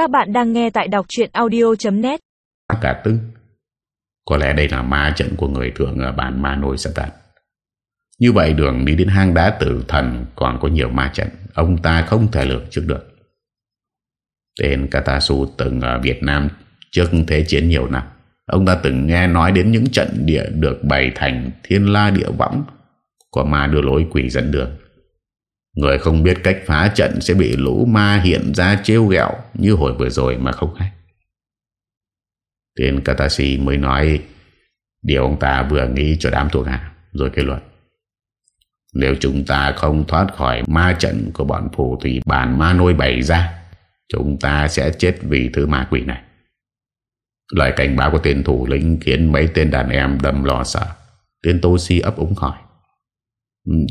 Các bạn đang nghe tại đọc chuyện audio.net Cả tưng Có lẽ đây là ma trận của người thường ở bản ma nôi sắp tạt. Như vậy đường đi đến hang đá tử thần còn có nhiều ma trận, Ông ta không thể lường trước được. Tên Katasu từng ở Việt Nam trước Thế chiến nhiều năm. Ông ta từng nghe nói đến những trận địa được bày thành thiên la địa võng. Có ma đưa lối quỷ dẫn đường. Người không biết cách phá trận sẽ bị lũ ma hiện ra trêu ghẹo như hồi vừa rồi mà không hay. Tên Katashi mới nói điều ông ta vừa nghĩ cho đám thuộc hạ rồi kết luận. Nếu chúng ta không thoát khỏi ma trận của bọn phù thủy bản ma nôi bày ra, chúng ta sẽ chết vì thứ ma quỷ này. Lời cảnh báo của tên thủ lĩnh khiến mấy tên đàn em đầm lo sợ. Tên Toshi ấp úng hỏi.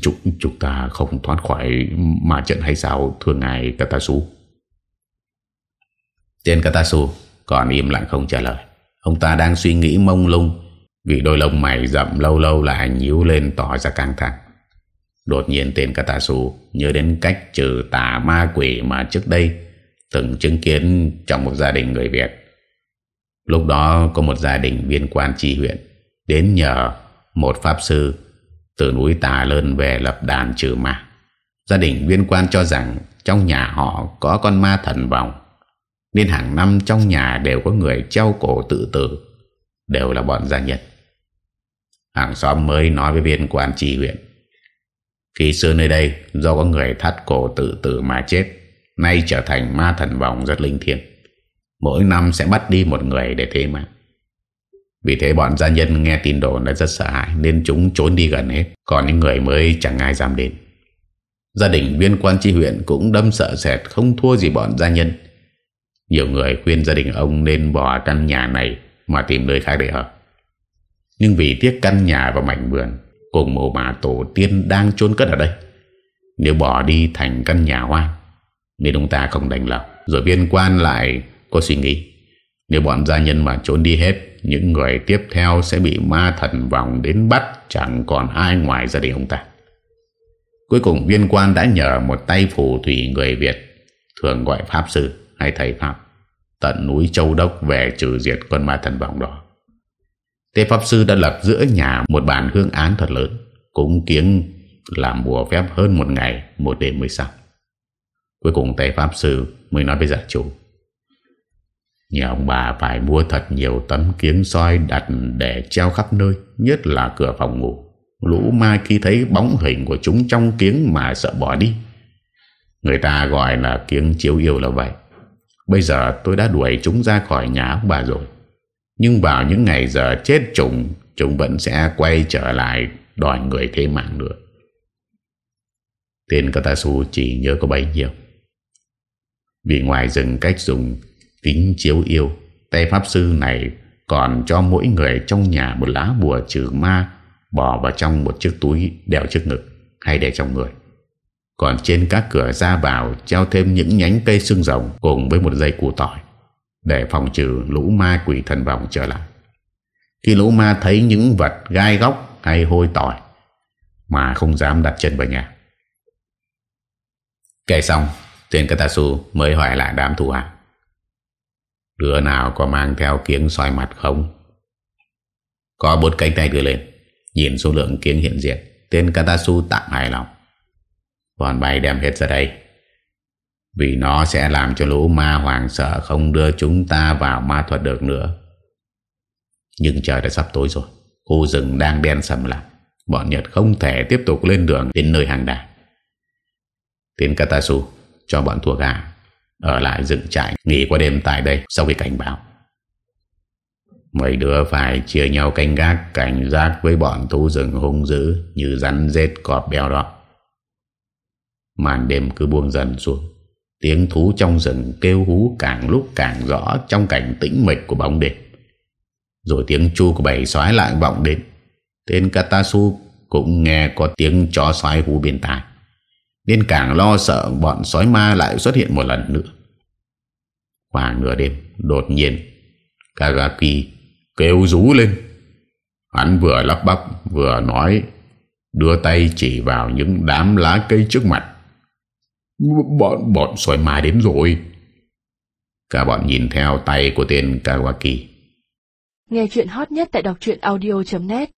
Chúng, chúng ta không thoát khỏi mà trận hay sao thưa ngài Katasu? Tên Katasu còn im lặng không trả lời. Ông ta đang suy nghĩ mông lung Vì đôi lông mày rậm lâu lâu lại nhíu lên tỏ ra căng thẳng. Đột nhiên tên Katasu nhớ đến cách trừ tà ma quỷ mà trước đây từng chứng kiến trong một gia đình người Việt. Lúc đó có một gia đình viên quan tri huyện đến nhờ một pháp sư từ núi Tà Lơn về lập đàn trừ ma. Gia đình viên quan cho rằng trong nhà họ có con ma thần vòng, nên hàng năm trong nhà đều có người treo cổ tự tử, đều là bọn gia nhân. Hàng xóm mới nói với viên quan tri huyện. Khi xưa nơi đây do có người thắt cổ tự tử mà chết, nay trở thành ma thần vòng rất linh thiêng. Mỗi năm sẽ bắt đi một người để thế mạng vì thế bọn gia nhân nghe tin đồn đã rất sợ hãi Nên chúng trốn đi gần hết. Còn những người mới chẳng ai dám đến. Gia đình viên quan tri huyện cũng đâm sợ sệt, Không thua gì bọn gia nhân. Nhiều người khuyên gia đình ông Nên bỏ căn nhà này Mà tìm nơi khác để ở. Nhưng vì tiếc căn nhà và mảnh vườn, Cùng mồ bà tổ tiên đang chôn cất ở đây, Nếu bỏ đi thành căn nhà hoang, Nên ông ta không đành lòng. Rồi viên quan lại có suy nghĩ. Nếu bọn gia nhân mà trốn đi hết, những người tiếp theo sẽ bị ma thần vòng đến bắt, chẳng còn ai ngoài gia đình ông ta. Cuối cùng, viên quan đã nhờ một tay phù thủy người Việt, thường gọi Pháp Sư hay Thầy Pháp, tận núi Châu Đốc về trừ diệt con ma thần vòng đó. Tế Pháp Sư đã lập giữa nhà một bàn hương án thật lớn, cúng kiếng làm bùa phép hơn một ngày, một đêm mới xong. Cuối cùng Tây Pháp Sư mới nói với giả chủ Nhà ông bà phải mua thật nhiều tấm kiếng soi đặt để treo khắp nơi, nhất là cửa phòng ngủ. Lũ ma khi thấy bóng hình của chúng trong kiếng mà sợ bỏ đi. Người ta gọi là kiếng chiếu yêu là vậy. Bây giờ tôi đã đuổi chúng ra khỏi nhà ông bà rồi. Nhưng vào những ngày giờ chết chúng, chúng vẫn sẽ quay trở lại đòi người thế mạng nữa. Tên Katasu chỉ nhớ có bấy nhiêu. Vì ngoài rừng cách dùng kính chiếu yêu. Tay pháp sư này còn cho mỗi người trong nhà một lá bùa trừ ma bỏ vào trong một chiếc túi đeo trước ngực, hay để trong người. Còn trên các cửa ra vào, treo thêm những nhánh cây xương rồng cùng với một dây củ tỏi, để phòng trừ lũ ma quỷ thần vòng trở lại. Khi lũ ma thấy những vật gai góc hay hôi tỏi mà không dám đặt chân vào nhà. Kể xong tên Katasu mới hỏi lại đám thủ hạ. Đứa nào có mang theo kiếng soi mặt không? Có bốn cánh tay đưa lên, Nhìn số lượng kiếng hiện diện. Tên Katasu tạm hài lòng. Bọn bay đem hết ra đây. Vì nó sẽ làm cho lũ ma hoàng sợ Không đưa chúng ta vào ma thuật được nữa. Nhưng trời đã sắp tối rồi. Khu rừng đang đen sầm lặng. Bọn Nhật không thể tiếp tục lên đường Đến nơi hàng đà. Tên Katasu, cho bọn thuộc hạ ở lại dựng trại, nghỉ qua đêm tại đây sau khi cảnh báo. Mấy đứa phải chia nhau canh gác, cảnh giác với bọn thú rừng hung dữ như rắn rết cọp béo đó. Màn đêm cứ buông dần xuống. Tiếng thú trong rừng kêu hú càng lúc càng rõ trong cảnh tĩnh mịch của bóng đêm. Rồi tiếng chu của bầy sói lại vọng đến. Tên Katasu cũng nghe có tiếng chó sói hú bên tai nên càng lo sợ bọn sói ma lại xuất hiện một lần nữa. Khoảng nửa đêm, đột nhiên, Kagaki kêu rú lên. Hắn vừa lắp bắp vừa nói, đưa tay chỉ vào những đám lá cây trước mặt. Bọn, bọn sói ma đến rồi. Cả bọn nhìn theo tay của tên Kawaki Nghe chuyện hot nhất tại đọc truyện audio.net